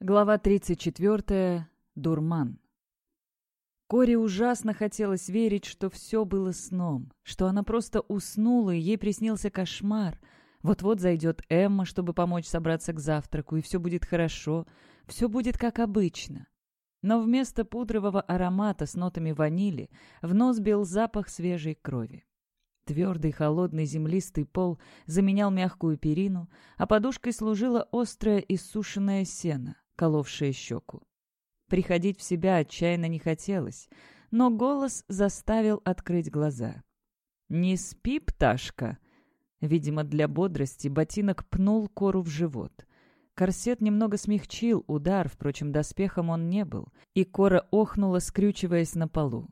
Глава 34. Дурман. Коре ужасно хотелось верить, что все было сном, что она просто уснула, и ей приснился кошмар. Вот-вот зайдет Эмма, чтобы помочь собраться к завтраку, и все будет хорошо, все будет как обычно. Но вместо пудрового аромата с нотами ванили в нос бил запах свежей крови. Твердый холодный землистый пол заменял мягкую перину, а подушкой служило острое иссушенное сено коловшее щеку. Приходить в себя отчаянно не хотелось, но голос заставил открыть глаза. «Не спи, пташка!» Видимо, для бодрости ботинок пнул кору в живот. Корсет немного смягчил удар, впрочем, доспехом он не был, и кора охнула, скрючиваясь на полу.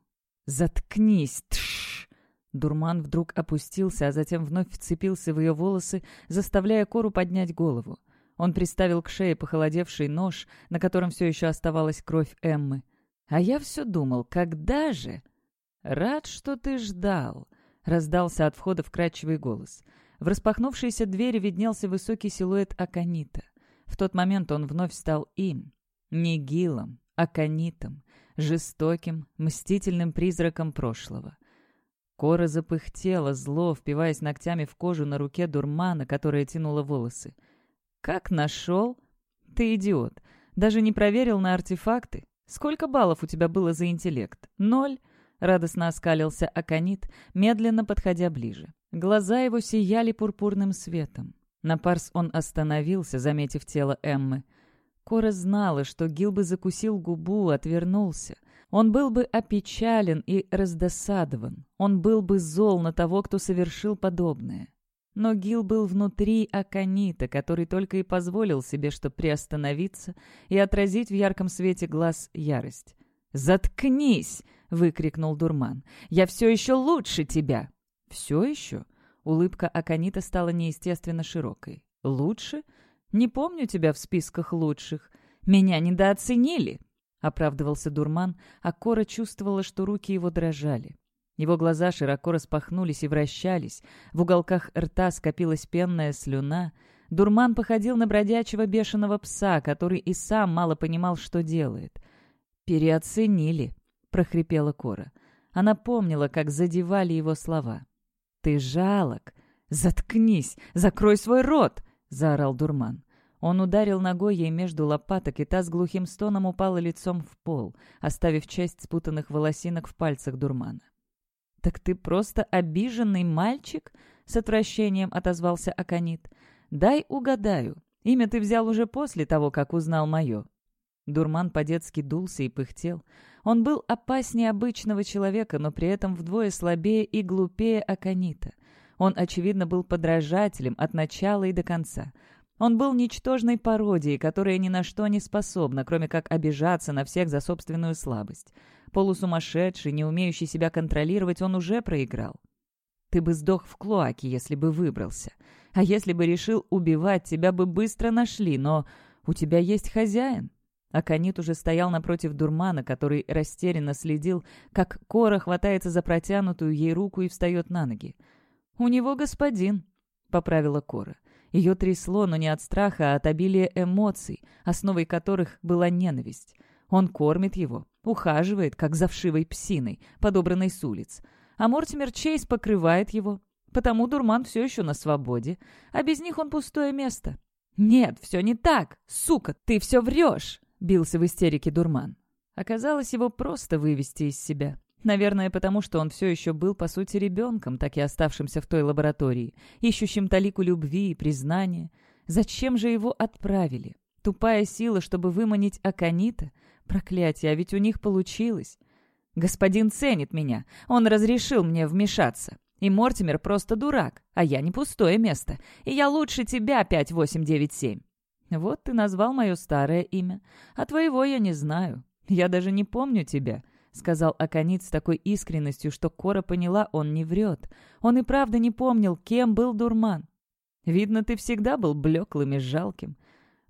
«Заткнись! Тш!» Дурман вдруг опустился, а затем вновь вцепился в ее волосы, заставляя кору поднять голову. Он приставил к шее похолодевший нож, на котором все еще оставалась кровь Эммы. «А я все думал, когда же?» «Рад, что ты ждал», — раздался от входа вкрадчивый голос. В распахнувшейся двери виднелся высокий силуэт Аканита. В тот момент он вновь стал им. Не Гилом, Аканитом, жестоким, мстительным призраком прошлого. Кора запыхтела, зло, впиваясь ногтями в кожу на руке дурмана, которая тянула волосы. «Как нашел?» «Ты идиот. Даже не проверил на артефакты. Сколько баллов у тебя было за интеллект? Ноль?» Радостно оскалился Аконит, медленно подходя ближе. Глаза его сияли пурпурным светом. На парс он остановился, заметив тело Эммы. Кора знала, что Гил бы закусил губу, отвернулся. Он был бы опечален и раздосадован. Он был бы зол на того, кто совершил подобное. Но Гил был внутри Аканита, который только и позволил себе, что приостановиться и отразить в ярком свете глаз ярость. «Заткнись!» — выкрикнул Дурман. «Я все еще лучше тебя!» «Все еще?» Улыбка Аканита стала неестественно широкой. «Лучше? Не помню тебя в списках лучших. Меня недооценили!» — оправдывался Дурман, а Кора чувствовала, что руки его дрожали. Его глаза широко распахнулись и вращались, в уголках рта скопилась пенная слюна. Дурман походил на бродячего бешеного пса, который и сам мало понимал, что делает. «Переоценили», — прохрипела Кора. Она помнила, как задевали его слова. «Ты жалок! Заткнись! Закрой свой рот!» — заорал Дурман. Он ударил ногой ей между лопаток, и та с глухим стоном упала лицом в пол, оставив часть спутанных волосинок в пальцах Дурмана. «Так ты просто обиженный мальчик?» — с отвращением отозвался Аконит. «Дай угадаю. Имя ты взял уже после того, как узнал мое». Дурман по-детски дулся и пыхтел. Он был опаснее обычного человека, но при этом вдвое слабее и глупее Аконита. Он, очевидно, был подражателем от начала и до конца. Он был ничтожной пародией, которая ни на что не способна, кроме как обижаться на всех за собственную слабость. Полусумасшедший, не умеющий себя контролировать, он уже проиграл. Ты бы сдох в клоаке, если бы выбрался. А если бы решил убивать, тебя бы быстро нашли, но у тебя есть хозяин. Аконит уже стоял напротив дурмана, который растерянно следил, как Кора хватается за протянутую ей руку и встает на ноги. «У него господин», — поправила Кора. Ее трясло, но не от страха, а от обилия эмоций, основой которых была ненависть. Он кормит его, ухаживает, как за вшивой псиной, подобранной с улиц. А Мортимер Чейз покрывает его. Потому дурман все еще на свободе, а без них он пустое место. «Нет, все не так! Сука, ты все врешь!» — бился в истерике дурман. Оказалось, его просто вывести из себя. Наверное, потому что он все еще был, по сути, ребенком, так и оставшимся в той лаборатории, ищущим талику любви и признания. Зачем же его отправили? Тупая сила, чтобы выманить Аканита? Проклятие, а ведь у них получилось. Господин ценит меня. Он разрешил мне вмешаться. И Мортимер просто дурак, а я не пустое место. И я лучше тебя, 5897. Вот ты назвал мое старое имя. А твоего я не знаю. Я даже не помню тебя, — сказал Аконит с такой искренностью, что Кора поняла, он не врет. Он и правда не помнил, кем был дурман. Видно, ты всегда был блеклым и жалким.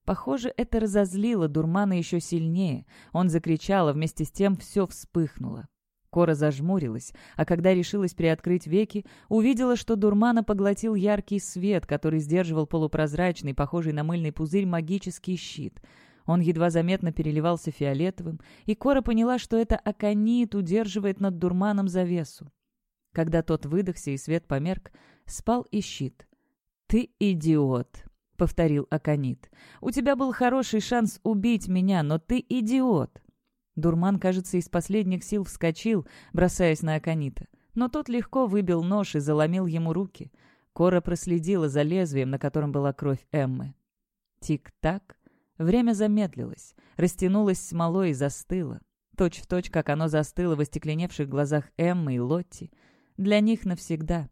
Похоже, это разозлило дурмана еще сильнее. Он закричал, а вместе с тем все вспыхнуло. Кора зажмурилась, а когда решилась приоткрыть веки, увидела, что дурмана поглотил яркий свет, который сдерживал полупрозрачный, похожий на мыльный пузырь, магический щит. Он едва заметно переливался фиолетовым, и Кора поняла, что это аконит удерживает над дурманом завесу. Когда тот выдохся и свет померк, спал и щит. «Ты идиот», — повторил Аконит. «У тебя был хороший шанс убить меня, но ты идиот». Дурман, кажется, из последних сил вскочил, бросаясь на Аконита. Но тот легко выбил нож и заломил ему руки. Кора проследила за лезвием, на котором была кровь Эммы. Тик-так. Время замедлилось, растянулось смолой и застыло. Точь в точь, как оно застыло в остекленевших глазах Эммы и Лотти. Для них навсегда.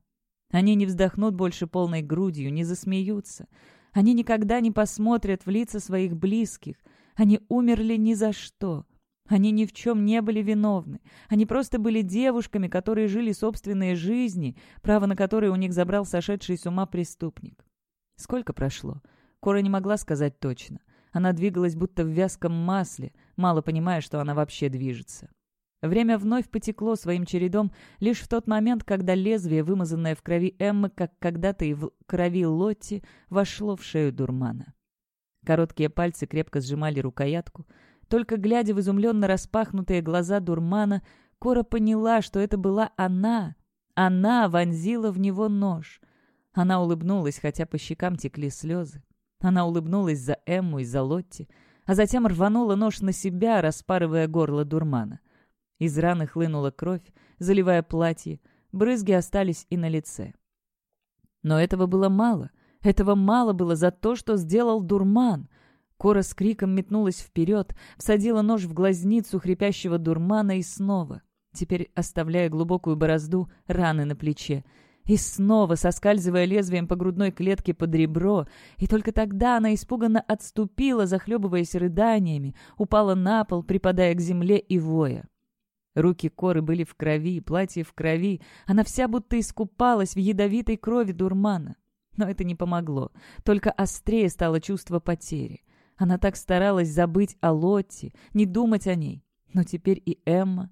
Они не вздохнут больше полной грудью, не засмеются. Они никогда не посмотрят в лица своих близких. Они умерли ни за что. Они ни в чем не были виновны. Они просто были девушками, которые жили собственные жизни, право на которые у них забрал сошедший с ума преступник. Сколько прошло? Кора не могла сказать точно. Она двигалась будто в вязком масле, мало понимая, что она вообще движется. Время вновь потекло своим чередом лишь в тот момент, когда лезвие, вымазанное в крови Эммы, как когда-то и в крови Лотти, вошло в шею дурмана. Короткие пальцы крепко сжимали рукоятку. Только глядя в изумленно распахнутые глаза дурмана, Кора поняла, что это была она. Она вонзила в него нож. Она улыбнулась, хотя по щекам текли слезы. Она улыбнулась за Эмму и за Лотти, а затем рванула нож на себя, распарывая горло дурмана. — из раны хлынула кровь, заливая платье, брызги остались и на лице. Но этого было мало. Этого мало было за то, что сделал дурман. Кора с криком метнулась вперед, всадила нож в глазницу хрипящего дурмана и снова, теперь оставляя глубокую борозду, раны на плече. И снова, соскальзывая лезвием по грудной клетке под ребро, и только тогда она испуганно отступила, захлебываясь рыданиями, упала на пол, припадая к земле и воя. Руки Коры были в крови, платье в крови. Она вся будто искупалась в ядовитой крови дурмана. Но это не помогло. Только острее стало чувство потери. Она так старалась забыть о Лотте, не думать о ней. Но теперь и Эмма.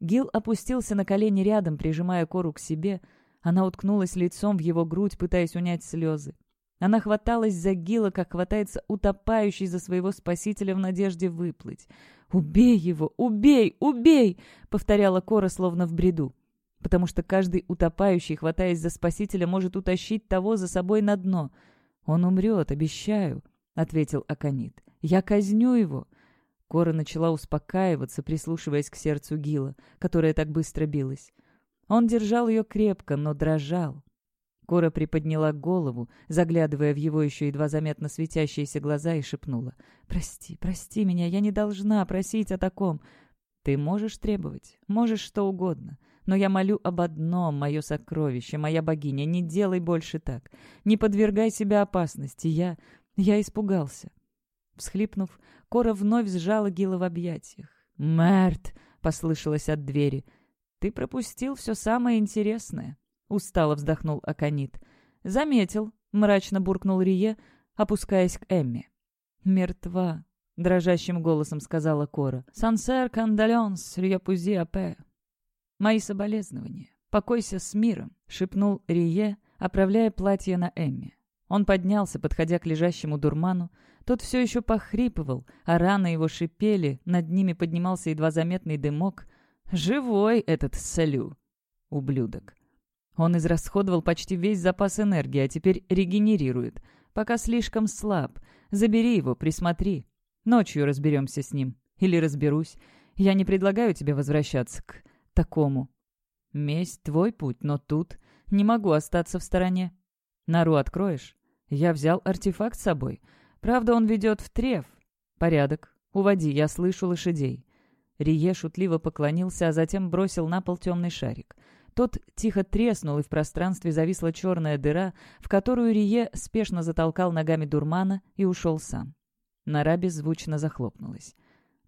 Гил опустился на колени рядом, прижимая Кору к себе. Она уткнулась лицом в его грудь, пытаясь унять слезы. Она хваталась за Гила, как хватается утопающий за своего спасителя в надежде выплыть. «Убей его! Убей! Убей!» — повторяла Кора, словно в бреду. «Потому что каждый утопающий, хватаясь за спасителя, может утащить того за собой на дно. Он умрет, обещаю», — ответил Аконит. «Я казню его». Кора начала успокаиваться, прислушиваясь к сердцу Гила, которое так быстро билось. Он держал ее крепко, но дрожал. Кора приподняла голову, заглядывая в его еще едва заметно светящиеся глаза, и шепнула. «Прости, прости меня, я не должна просить о таком. Ты можешь требовать, можешь что угодно. Но я молю об одном, мое сокровище, моя богиня, не делай больше так. Не подвергай себя опасности. Я... я испугался». Всхлипнув, Кора вновь сжала Гила в объятиях. «Мэрт!» — послышалось от двери. «Ты пропустил все самое интересное». Устало вздохнул Аконит. «Заметил», — мрачно буркнул Рие, опускаясь к Эмме. «Мертва», — дрожащим голосом сказала Кора. «Сансер кандаленс рьяпузи апе». «Мои соболезнования. Покойся с миром», — шепнул Рие, оправляя платье на Эмме. Он поднялся, подходя к лежащему дурману. Тот все еще похрипывал, а раны его шипели, над ними поднимался едва заметный дымок. «Живой этот Салю!» «Ублюдок!» Он израсходовал почти весь запас энергии, а теперь регенерирует. Пока слишком слаб. Забери его, присмотри. Ночью разберемся с ним. Или разберусь. Я не предлагаю тебе возвращаться к такому. Месть — твой путь, но тут не могу остаться в стороне. Нору откроешь? Я взял артефакт с собой. Правда, он ведет в треф. Порядок. Уводи, я слышу лошадей. Рие шутливо поклонился, а затем бросил на пол темный шарик — тот тихо треснул, и в пространстве зависла черная дыра, в которую Рие спешно затолкал ногами дурмана и ушел сам. Нора беззвучно захлопнулась.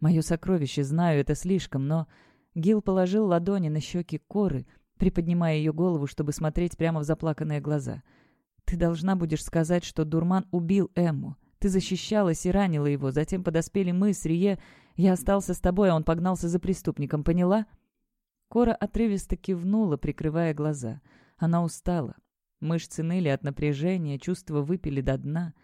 «Мое сокровище, знаю, это слишком, но...» Гил положил ладони на щеки коры, приподнимая ее голову, чтобы смотреть прямо в заплаканные глаза. «Ты должна будешь сказать, что дурман убил Эмму. Ты защищалась и ранила его, затем подоспели мы с Рие. Я остался с тобой, а он погнался за преступником, поняла?» Кора отрывисто кивнула, прикрывая глаза. Она устала. Мышцы ныли от напряжения, чувства выпили до дна.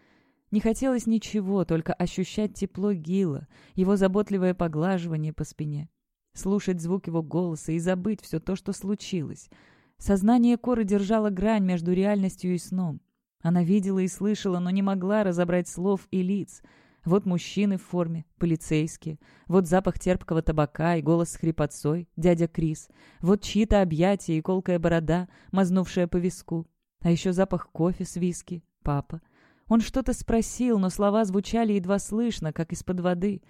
Не хотелось ничего, только ощущать тепло Гила, его заботливое поглаживание по спине, слушать звук его голоса и забыть все то, что случилось. Сознание Коры держало грань между реальностью и сном. Она видела и слышала, но не могла разобрать слов и лиц. Вот мужчины в форме, полицейские. Вот запах терпкого табака и голос с хрипотцой, дядя Крис. Вот чьи-то объятия и колкая борода, мазнувшая по виску. А еще запах кофе с виски, папа. Он что-то спросил, но слова звучали едва слышно, как из-под воды.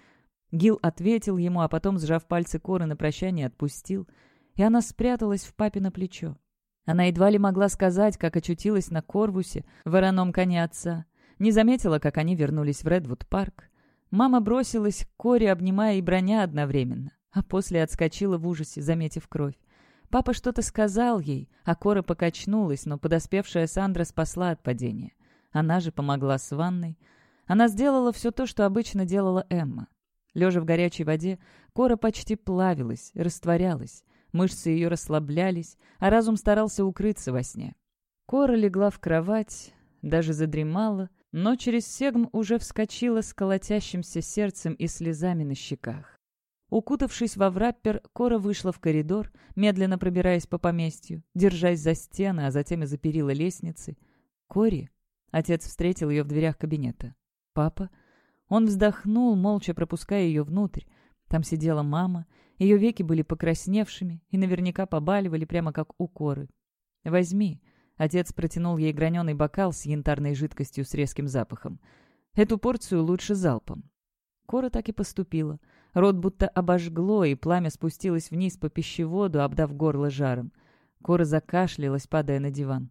Гил ответил ему, а потом, сжав пальцы коры на прощание, отпустил. И она спряталась в папе на плечо. Она едва ли могла сказать, как очутилась на Корвусе, вороном коне отца. Не заметила, как они вернулись в Редвуд-парк. Мама бросилась к Коре, обнимая и броня одновременно, а после отскочила в ужасе, заметив кровь. Папа что-то сказал ей, а Кора покачнулась, но подоспевшая Сандра спасла от падения. Она же помогла с ванной. Она сделала все то, что обычно делала Эмма. Лежа в горячей воде, кора почти плавилась, растворялась. Мышцы ее расслаблялись, а разум старался укрыться во сне. Кора легла в кровать, даже задремала, но через сегм уже вскочила с колотящимся сердцем и слезами на щеках. Укутавшись во враппер, Кора вышла в коридор, медленно пробираясь по поместью, держась за стены, а затем и за перила лестницы. Кори Отец встретил ее в дверях кабинета. «Папа?» Он вздохнул, молча пропуская ее внутрь. Там сидела мама, ее веки были покрасневшими и наверняка побаливали, прямо как у коры. «Возьми». Отец протянул ей граненый бокал с янтарной жидкостью с резким запахом. «Эту порцию лучше залпом». Кора так и поступила. Рот будто обожгло, и пламя спустилось вниз по пищеводу, обдав горло жаром. Кора закашлялась, падая на диван.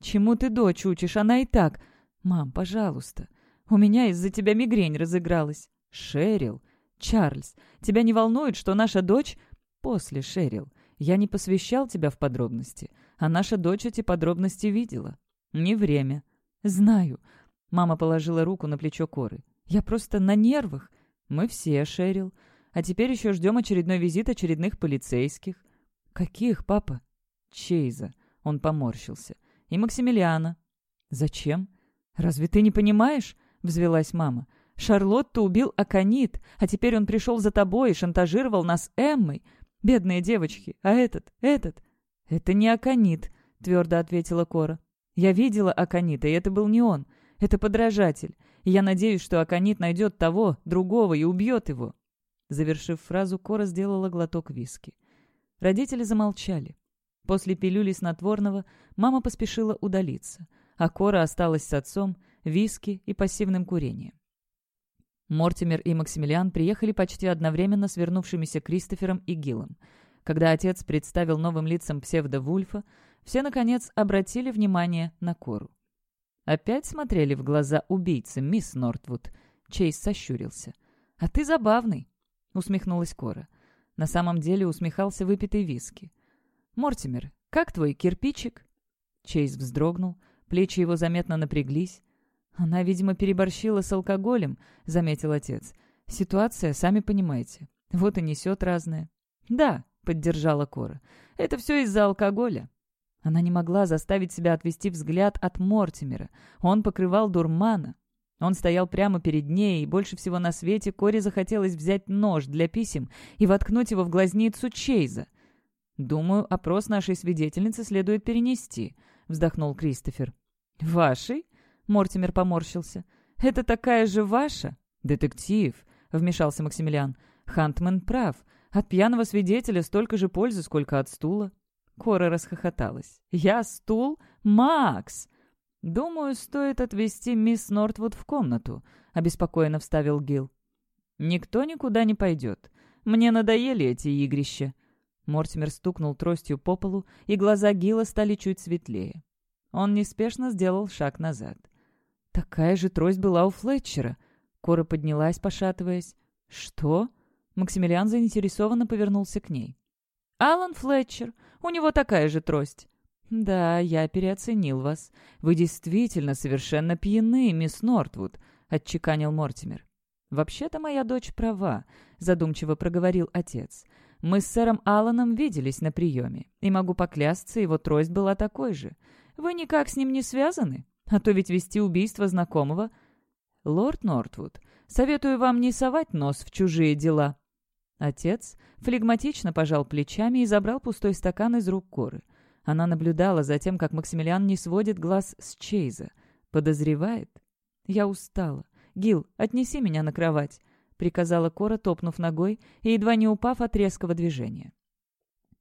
«Чему ты дочь учишь? Она и так...» «Мам, пожалуйста. У меня из-за тебя мигрень разыгралась». «Шерил. Чарльз, тебя не волнует, что наша дочь...» «После, Шерил. Я не посвящал тебя в подробности, а наша дочь эти подробности видела. Не время». «Знаю». Мама положила руку на плечо Коры. «Я просто на нервах. Мы все, Шерил. А теперь еще ждем очередной визит очередных полицейских». «Каких, папа?» «Чейза». Он поморщился и Максимилиана». «Зачем? Разве ты не понимаешь?» — взвелась мама. «Шарлотту убил Аконит, а теперь он пришел за тобой и шантажировал нас Эммой. Бедные девочки, а этот, этот...» «Это не Аконит», — твердо ответила Кора. «Я видела Аконита, и это был не он. Это подражатель. И я надеюсь, что Аконит найдет того, другого, и убьет его». Завершив фразу, Кора сделала глоток виски. Родители замолчали. После пилюли снотворного мама поспешила удалиться, а Кора осталась с отцом, виски и пассивным курением. Мортимер и Максимилиан приехали почти одновременно с вернувшимися Кристофером и Гиллом. Когда отец представил новым лицам псевдо-Вульфа, все, наконец, обратили внимание на Кору. Опять смотрели в глаза убийцы, мисс Нортвуд. Чейз сощурился. «А ты забавный», — усмехнулась Кора. На самом деле усмехался выпитый виски. «Мортимер, как твой кирпичик?» Чейз вздрогнул, плечи его заметно напряглись. «Она, видимо, переборщила с алкоголем», — заметил отец. «Ситуация, сами понимаете. Вот и несет разное». «Да», — поддержала Кора, — «это все из-за алкоголя». Она не могла заставить себя отвести взгляд от Мортимера. Он покрывал дурмана. Он стоял прямо перед ней, и больше всего на свете Коре захотелось взять нож для писем и воткнуть его в глазницу Чейза — «Думаю, опрос нашей свидетельницы следует перенести», — вздохнул Кристофер. «Вашей?» — Мортимер поморщился. «Это такая же ваша?» «Детектив», — вмешался Максимилиан. «Хантман прав. От пьяного свидетеля столько же пользы, сколько от стула». Кора расхохоталась. «Я стул? Макс!» «Думаю, стоит отвезти мисс Нортвуд в комнату», — обеспокоенно вставил Гил. «Никто никуда не пойдет. Мне надоели эти игрища», Мортимер стукнул тростью по полу, и глаза Гила стали чуть светлее. Он неспешно сделал шаг назад. «Такая же трость была у Флетчера». Кора поднялась, пошатываясь. «Что?» Максимилиан заинтересованно повернулся к ней. «Алан Флетчер. У него такая же трость». «Да, я переоценил вас. Вы действительно совершенно пьяны, мисс Нортвуд», — отчеканил Мортимер. «Вообще-то моя дочь права», — задумчиво проговорил отец. Мы с сэром Алланом виделись на приеме, и могу поклясться, его трость была такой же. Вы никак с ним не связаны? А то ведь вести убийство знакомого...» «Лорд Нортвуд, советую вам не совать нос в чужие дела». Отец флегматично пожал плечами и забрал пустой стакан из рук Коры. Она наблюдала за тем, как Максимилиан не сводит глаз с Чейза. Подозревает? «Я устала. Гил, отнеси меня на кровать», — приказала Кора, топнув ногой и едва не упав от резкого движения.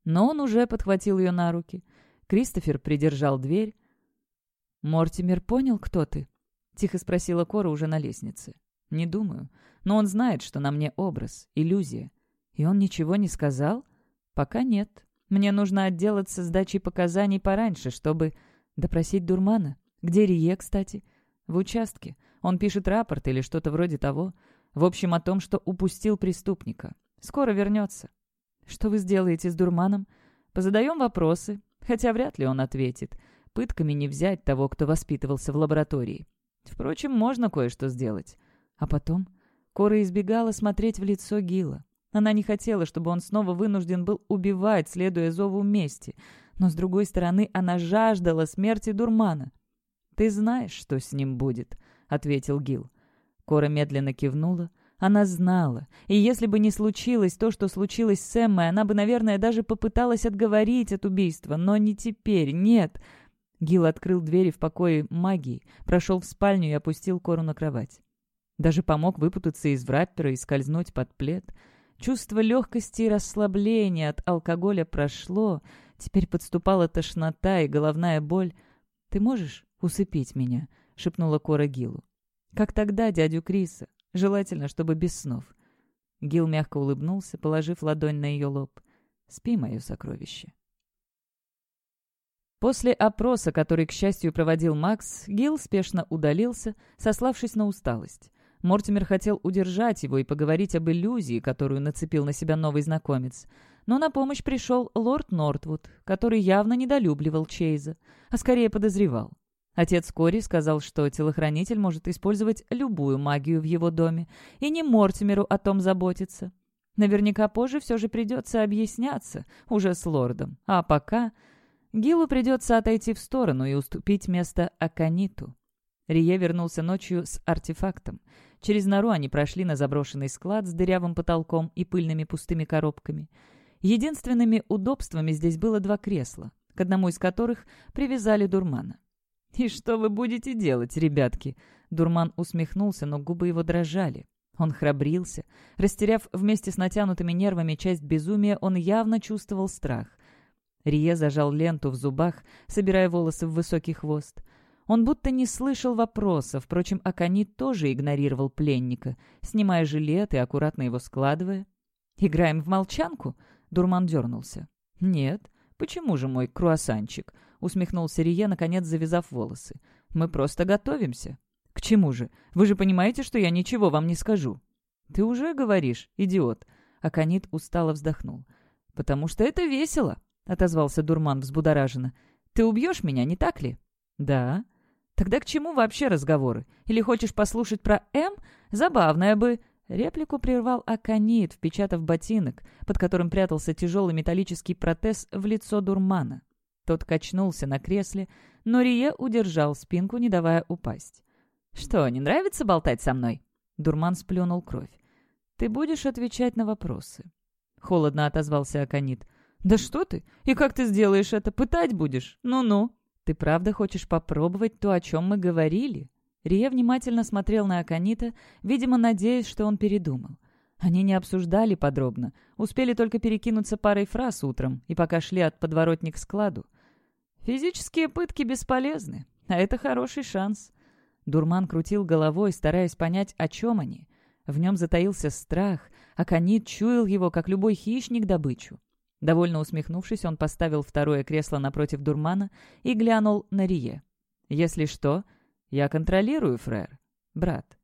Но он уже подхватил ее на руки. Кристофер придержал дверь. «Мортимер понял, кто ты?» — тихо спросила Кора уже на лестнице. «Не думаю. Но он знает, что на мне образ, иллюзия. И он ничего не сказал? Пока нет. Мне нужно отделаться сдачей показаний пораньше, чтобы допросить Дурмана. Где Рие, кстати? В участке. Он пишет рапорт или что-то вроде того. В общем, о том, что упустил преступника. Скоро вернется. Что вы сделаете с Дурманом? Позадаем вопросы, хотя вряд ли он ответит. Пытками не взять того, кто воспитывался в лаборатории. Впрочем, можно кое-что сделать. А потом Кора избегала смотреть в лицо Гила. Она не хотела, чтобы он снова вынужден был убивать, следуя зову мести. Но, с другой стороны, она жаждала смерти Дурмана. «Ты знаешь, что с ним будет», — ответил Гил. Кора медленно кивнула. Она знала. И если бы не случилось то, что случилось с Эммой, она бы, наверное, даже попыталась отговорить от убийства. Но не теперь, нет. Гил открыл двери в покое магии, прошел в спальню и опустил Кору на кровать. Даже помог выпутаться из враппера и скользнуть под плед — Чувство легкости и расслабления от алкоголя прошло. Теперь подступала тошнота и головная боль. «Ты можешь усыпить меня?» — шепнула Кора Гилу. «Как тогда дядю Криса. Желательно, чтобы без снов». Гил мягко улыбнулся, положив ладонь на ее лоб. «Спи, мое сокровище». После опроса, который, к счастью, проводил Макс, Гил спешно удалился, сославшись на усталость. Мортимер хотел удержать его и поговорить об иллюзии, которую нацепил на себя новый знакомец. Но на помощь пришел лорд Нортвуд, который явно недолюбливал Чейза, а скорее подозревал. Отец Кори сказал, что телохранитель может использовать любую магию в его доме, и не Мортимеру о том заботиться. Наверняка позже все же придется объясняться, уже с лордом. А пока Гилу придется отойти в сторону и уступить место Акониту. Рие вернулся ночью с артефактом. Через нору они прошли на заброшенный склад с дырявым потолком и пыльными пустыми коробками. Единственными удобствами здесь было два кресла, к одному из которых привязали дурмана. «И что вы будете делать, ребятки?» Дурман усмехнулся, но губы его дрожали. Он храбрился. Растеряв вместе с натянутыми нервами часть безумия, он явно чувствовал страх. Рие зажал ленту в зубах, собирая волосы в высокий хвост. Он будто не слышал вопроса, впрочем, Аконит тоже игнорировал пленника, снимая жилет и аккуратно его складывая. «Играем в молчанку?» — Дурман дернулся. «Нет. Почему же мой круассанчик?» — усмехнулся Рие, наконец завязав волосы. «Мы просто готовимся». «К чему же? Вы же понимаете, что я ничего вам не скажу». «Ты уже говоришь, идиот». Аконит устало вздохнул. «Потому что это весело», — отозвался Дурман взбудораженно. «Ты убьешь меня, не так ли?» «Да». Тогда к чему вообще разговоры? Или хочешь послушать про М? Забавная бы...» Реплику прервал Аконит, впечатав ботинок, под которым прятался тяжелый металлический протез в лицо дурмана. Тот качнулся на кресле, но Рие удержал спинку, не давая упасть. «Что, не нравится болтать со мной?» Дурман сплюнул кровь. «Ты будешь отвечать на вопросы?» Холодно отозвался Аконит. «Да что ты? И как ты сделаешь это? Пытать будешь? Ну-ну!» «Ты правда хочешь попробовать то, о чем мы говорили?» Рия внимательно смотрел на Аканита, видимо, надеясь, что он передумал. Они не обсуждали подробно, успели только перекинуться парой фраз утром и пока шли от подворотни к складу. «Физические пытки бесполезны, а это хороший шанс». Дурман крутил головой, стараясь понять, о чем они. В нем затаился страх, а Канит чуял его, как любой хищник, добычу. Довольно усмехнувшись, он поставил второе кресло напротив дурмана и глянул на Рие. «Если что, я контролирую, фрер. Брат».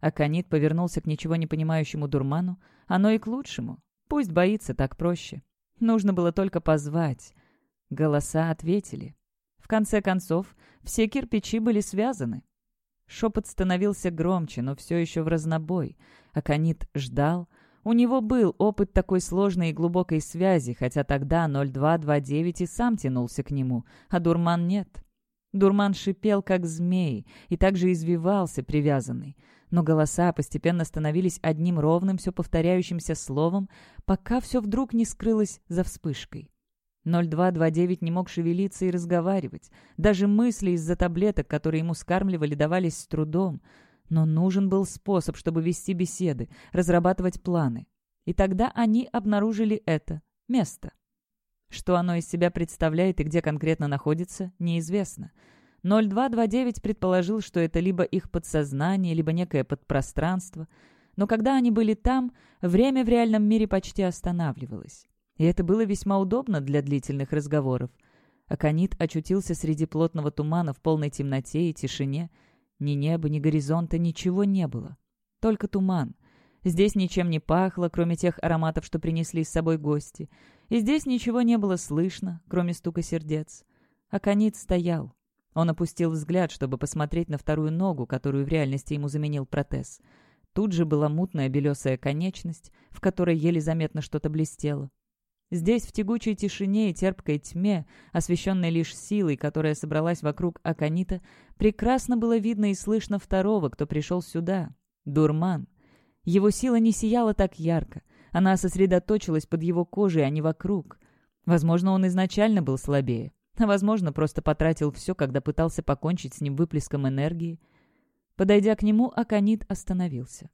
Аконит повернулся к ничего не понимающему дурману. Оно и к лучшему. Пусть боится, так проще. Нужно было только позвать. Голоса ответили. В конце концов, все кирпичи были связаны. Шепот становился громче, но все еще в разнобой. Аконит ждал, у него был опыт такой сложной и глубокой связи, хотя тогда 0229 и сам тянулся к нему, а Дурман нет. Дурман шипел, как змей, и также извивался, привязанный. Но голоса постепенно становились одним ровным, все повторяющимся словом, пока все вдруг не скрылось за вспышкой. 0229 не мог шевелиться и разговаривать. Даже мысли из-за таблеток, которые ему скармливали, давались с трудом. Но нужен был способ, чтобы вести беседы, разрабатывать планы. И тогда они обнаружили это — место. Что оно из себя представляет и где конкретно находится, неизвестно. 0229 предположил, что это либо их подсознание, либо некое подпространство. Но когда они были там, время в реальном мире почти останавливалось. И это было весьма удобно для длительных разговоров. Аконит очутился среди плотного тумана в полной темноте и тишине. Ни неба, ни горизонта, ничего не было. Только туман. Здесь ничем не пахло, кроме тех ароматов, что принесли с собой гости. И здесь ничего не было слышно, кроме стука сердец. Аконит стоял. Он опустил взгляд, чтобы посмотреть на вторую ногу, которую в реальности ему заменил протез. Тут же была мутная белесая конечность, в которой еле заметно что-то блестело. Здесь, в тягучей тишине и терпкой тьме, освещенной лишь силой, которая собралась вокруг Аконита, прекрасно было видно и слышно второго, кто пришел сюда — Дурман. Его сила не сияла так ярко, она сосредоточилась под его кожей, а не вокруг. Возможно, он изначально был слабее, а возможно, просто потратил все, когда пытался покончить с ним выплеском энергии. Подойдя к нему, Аконит остановился.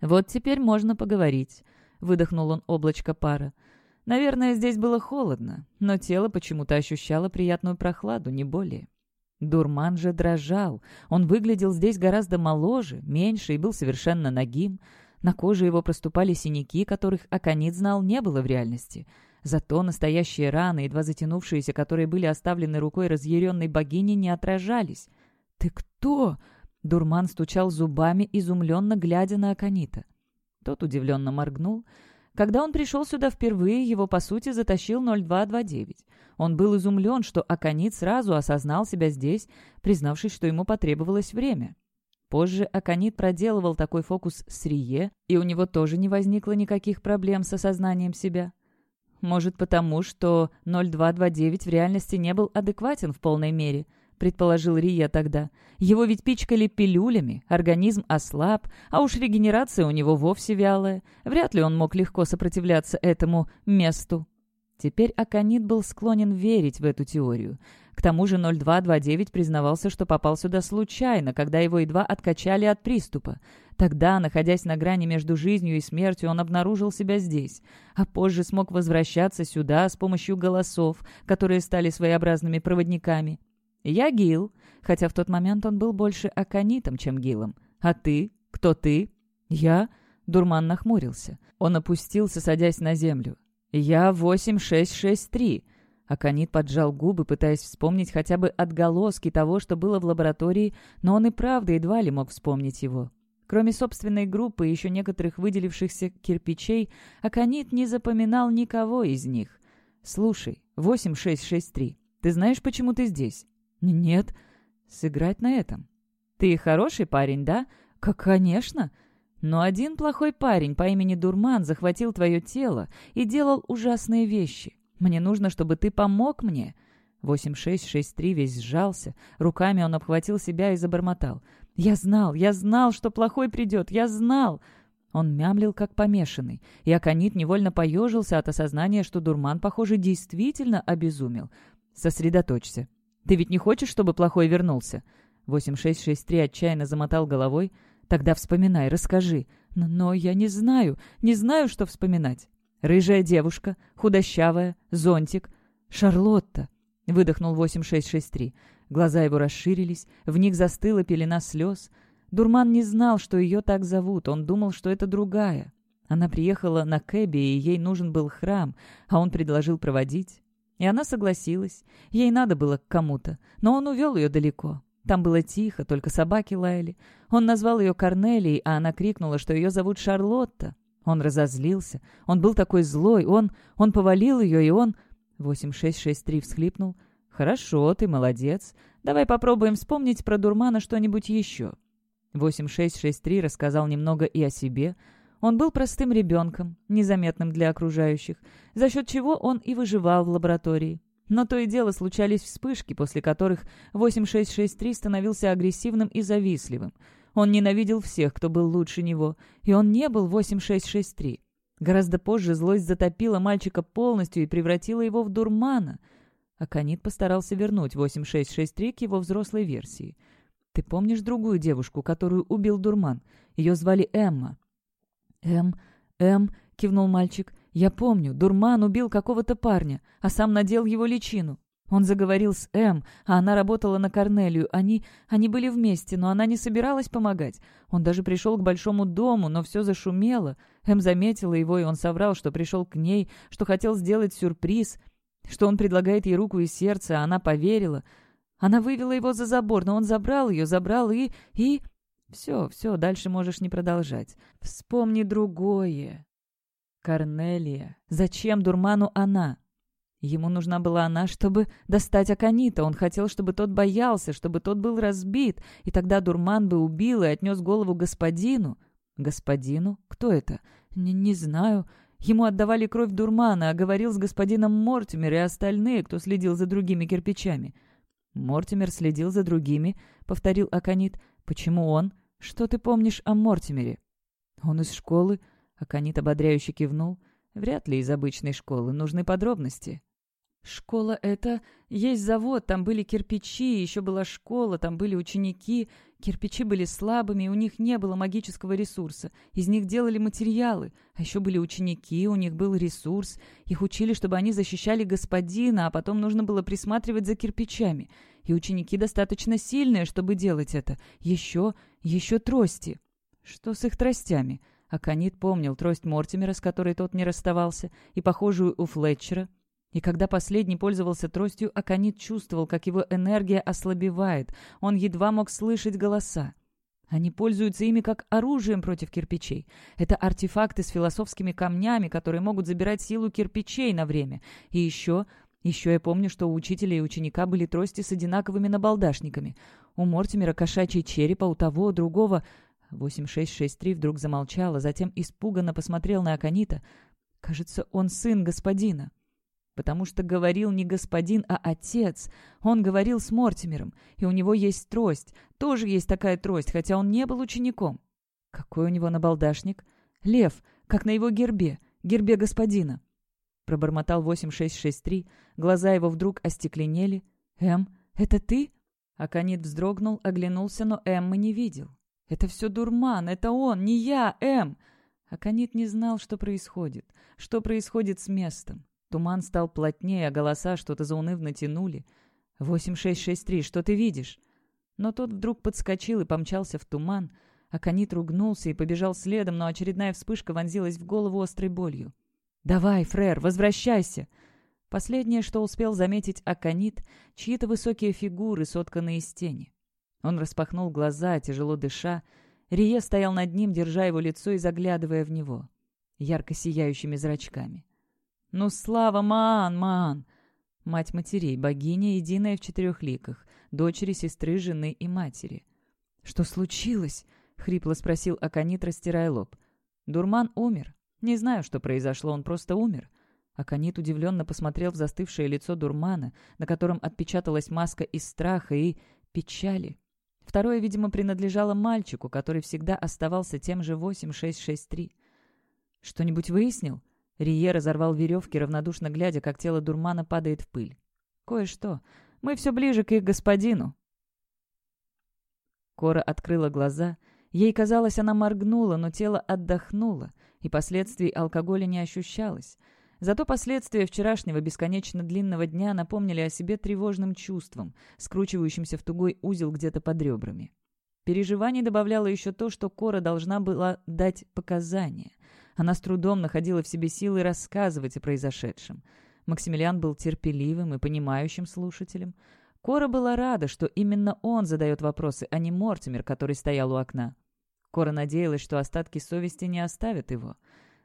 «Вот теперь можно поговорить», — выдохнул он облачко пара. «Наверное, здесь было холодно, но тело почему-то ощущало приятную прохладу, не более». Дурман же дрожал. Он выглядел здесь гораздо моложе, меньше и был совершенно нагим. На коже его проступали синяки, которых Аконит знал не было в реальности. Зато настоящие раны, едва затянувшиеся, которые были оставлены рукой разъяренной богини, не отражались. «Ты кто?» Дурман стучал зубами, изумленно глядя на Аконита. Тот удивленно моргнул. Когда он пришел сюда впервые, его, по сути, затащил 0229. Он был изумлен, что Аконит сразу осознал себя здесь, признавшись, что ему потребовалось время. Позже Аконит проделывал такой фокус с Рие, и у него тоже не возникло никаких проблем с осознанием себя. Может, потому что 0229 в реальности не был адекватен в полной мере, предположил Рия тогда. Его ведь пичкали пилюлями, организм ослаб, а уж регенерация у него вовсе вялая. Вряд ли он мог легко сопротивляться этому месту. Теперь Аконит был склонен верить в эту теорию. К тому же 0229 признавался, что попал сюда случайно, когда его едва откачали от приступа. Тогда, находясь на грани между жизнью и смертью, он обнаружил себя здесь, а позже смог возвращаться сюда с помощью голосов, которые стали своеобразными проводниками. «Я Гил», хотя в тот момент он был больше аконитом, чем Гилом. «А ты? Кто ты?» «Я?» Дурман нахмурился. Он опустился, садясь на землю. «Я 8663». Аконит поджал губы, пытаясь вспомнить хотя бы отголоски того, что было в лаборатории, но он и правда едва ли мог вспомнить его. Кроме собственной группы и еще некоторых выделившихся кирпичей, Аконит не запоминал никого из них. «Слушай, 8663, ты знаешь, почему ты здесь?» «Нет. Сыграть на этом». «Ты хороший парень, да?» «Как, конечно. Но один плохой парень по имени Дурман захватил твое тело и делал ужасные вещи. Мне нужно, чтобы ты помог мне». 8663 весь сжался. Руками он обхватил себя и забормотал. «Я знал, я знал, что плохой придет, я знал!» Он мямлил, как помешанный, и Аконит невольно поежился от осознания, что дурман, похоже, действительно обезумел. «Сосредоточься. Ты ведь не хочешь, чтобы плохой вернулся?» 8663 отчаянно замотал головой. Тогда вспоминай, расскажи. Но, я не знаю, не знаю, что вспоминать. Рыжая девушка, худощавая, зонтик. Шарлотта, выдохнул 8663. Глаза его расширились, в них застыла пелена слез. Дурман не знал, что ее так зовут, он думал, что это другая. Она приехала на Кэби, и ей нужен был храм, а он предложил проводить. И она согласилась. Ей надо было к кому-то, но он увел ее далеко. Там было тихо, только собаки лаяли. Он назвал ее Корнелией, а она крикнула, что ее зовут Шарлотта. Он разозлился. Он был такой злой. Он... Он повалил ее, и он... 8663 всхлипнул. «Хорошо, ты молодец. Давай попробуем вспомнить про дурмана что-нибудь еще». 8663 рассказал немного и о себе. Он был простым ребенком, незаметным для окружающих, за счет чего он и выживал в лаборатории. Но то и дело случались вспышки, после которых 8663 становился агрессивным и завистливым. Он ненавидел всех, кто был лучше него, и он не был 8663. Гораздо позже злость затопила мальчика полностью и превратила его в дурмана. Аконит постарался вернуть 8663 к его взрослой версии. «Ты помнишь другую девушку, которую убил дурман? Ее звали Эмма». «Эм, Эм», — кивнул мальчик, — «я помню, дурман убил какого-то парня, а сам надел его личину. Он заговорил с Эм, а она работала на Корнелию. Они, они были вместе, но она не собиралась помогать. Он даже пришел к большому дому, но все зашумело. Эм заметила его, и он соврал, что пришел к ней, что хотел сделать сюрприз, что он предлагает ей руку и сердце, а она поверила. Она вывела его за забор, но он забрал ее, забрал и... и... Все, все, дальше можешь не продолжать. Вспомни другое. Корнелия. Зачем Дурману она? Ему нужна была она, чтобы достать Аканита. Он хотел, чтобы тот боялся, чтобы тот был разбит, и тогда Дурман бы убил и отнес голову господину. Господину? Кто это? Не, не знаю. Ему отдавали кровь Дурмана, а говорил с господином Мортимер и остальные, кто следил за другими кирпичами. «Мортимер следил за другими», — повторил Аканит. «Почему он? Что ты помнишь о Мортимере?» «Он из школы», — Аканит ободряюще кивнул. «Вряд ли из обычной школы. Нужны подробности». «Школа — это... Есть завод, там были кирпичи, еще была школа, там были ученики. Кирпичи были слабыми, у них не было магического ресурса. Из них делали материалы. А еще были ученики, у них был ресурс. Их учили, чтобы они защищали господина, а потом нужно было присматривать за кирпичами. И ученики достаточно сильные, чтобы делать это. Еще... еще трости. Что с их тростями?» Аконит помнил трость Мортимера, с которой тот не расставался, и похожую у Флетчера — и когда последний пользовался тростью, Аконит чувствовал, как его энергия ослабевает. Он едва мог слышать голоса. Они пользуются ими как оружием против кирпичей. Это артефакты с философскими камнями, которые могут забирать силу кирпичей на время. И еще... Еще я помню, что у учителя и ученика были трости с одинаковыми набалдашниками. У Мортимера кошачий череп, а у того, другого... 8663 вдруг замолчала, затем испуганно посмотрел на Аконита. «Кажется, он сын господина» потому что говорил не господин, а отец. Он говорил с Мортимером, и у него есть трость. Тоже есть такая трость, хотя он не был учеником. Какой у него набалдашник? Лев, как на его гербе, гербе господина. Пробормотал 8663, глаза его вдруг остекленели. «Эм, это ты?» Аконит вздрогнул, оглянулся, но Эммы не видел. «Это все дурман, это он, не я, Эм!» Аконит не знал, что происходит, что происходит с местом. Туман стал плотнее, а голоса что-то заунывно тянули. «8663, что ты видишь?» Но тот вдруг подскочил и помчался в туман. Аконит ругнулся и побежал следом, но очередная вспышка вонзилась в голову острой болью. «Давай, Фрер, возвращайся!» Последнее, что успел заметить Аконит, чьи-то высокие фигуры, сотканные из тени. Он распахнул глаза, тяжело дыша. Рие стоял над ним, держа его лицо и заглядывая в него, ярко сияющими зрачками. «Ну, слава Маан, Маан!» Мать матерей, богиня, единая в четырех ликах, дочери, сестры, жены и матери. «Что случилось?» — хрипло спросил Аконит, растирая лоб. «Дурман умер. Не знаю, что произошло, он просто умер». Аконит удивленно посмотрел в застывшее лицо Дурмана, на котором отпечаталась маска из страха и печали. Второе, видимо, принадлежало мальчику, который всегда оставался тем же 8663. «Что-нибудь выяснил?» Рие разорвал веревки, равнодушно глядя, как тело дурмана падает в пыль. «Кое-что. Мы все ближе к их господину». Кора открыла глаза. Ей казалось, она моргнула, но тело отдохнуло, и последствий алкоголя не ощущалось. Зато последствия вчерашнего бесконечно длинного дня напомнили о себе тревожным чувством, скручивающимся в тугой узел где-то под ребрами. Переживаний добавляло еще то, что Кора должна была дать показания — она с трудом находила в себе силы рассказывать о произошедшем. Максимилиан был терпеливым и понимающим слушателем. Кора была рада, что именно он задает вопросы, а не Мортимер, который стоял у окна. Кора надеялась, что остатки совести не оставят его.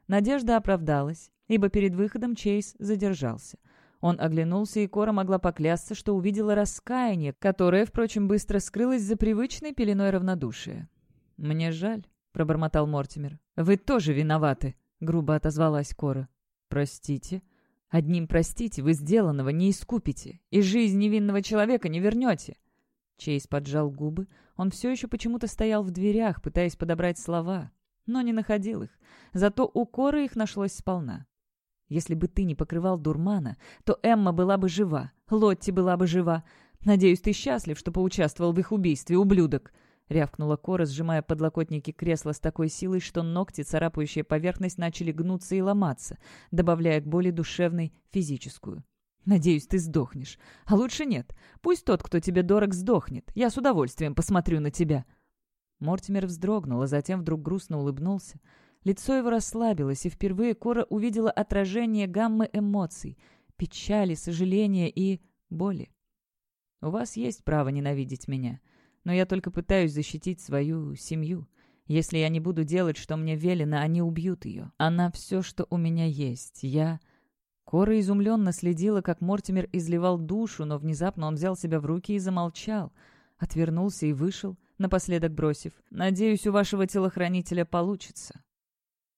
Надежда оправдалась, ибо перед выходом Чейз задержался. Он оглянулся, и Кора могла поклясться, что увидела раскаяние, которое, впрочем, быстро скрылось за привычной пеленой равнодушия. «Мне жаль», — пробормотал Мортимер. «Вы тоже виноваты», — грубо отозвалась Кора. «Простите». Одним простите, вы сделанного не искупите, и жизнь невинного человека не вернете». Чейз поджал губы. Он все еще почему-то стоял в дверях, пытаясь подобрать слова, но не находил их. Зато у Коры их нашлось сполна. «Если бы ты не покрывал дурмана, то Эмма была бы жива, Лотти была бы жива. Надеюсь, ты счастлив, что поучаствовал в их убийстве, ублюдок!» Рявкнула Кора, сжимая подлокотники кресла с такой силой, что ногти, царапающие поверхность, начали гнуться и ломаться, добавляя к боли душевной физическую. «Надеюсь, ты сдохнешь. А лучше нет. Пусть тот, кто тебе дорог, сдохнет. Я с удовольствием посмотрю на тебя». Мортимер вздрогнул, а затем вдруг грустно улыбнулся. Лицо его расслабилось, и впервые Кора увидела отражение гаммы эмоций — печали, сожаления и боли. «У вас есть право ненавидеть меня но я только пытаюсь защитить свою семью. Если я не буду делать, что мне велено, они убьют ее. Она все, что у меня есть. Я...» Кора изумленно следила, как Мортимер изливал душу, но внезапно он взял себя в руки и замолчал. Отвернулся и вышел, напоследок бросив. «Надеюсь, у вашего телохранителя получится».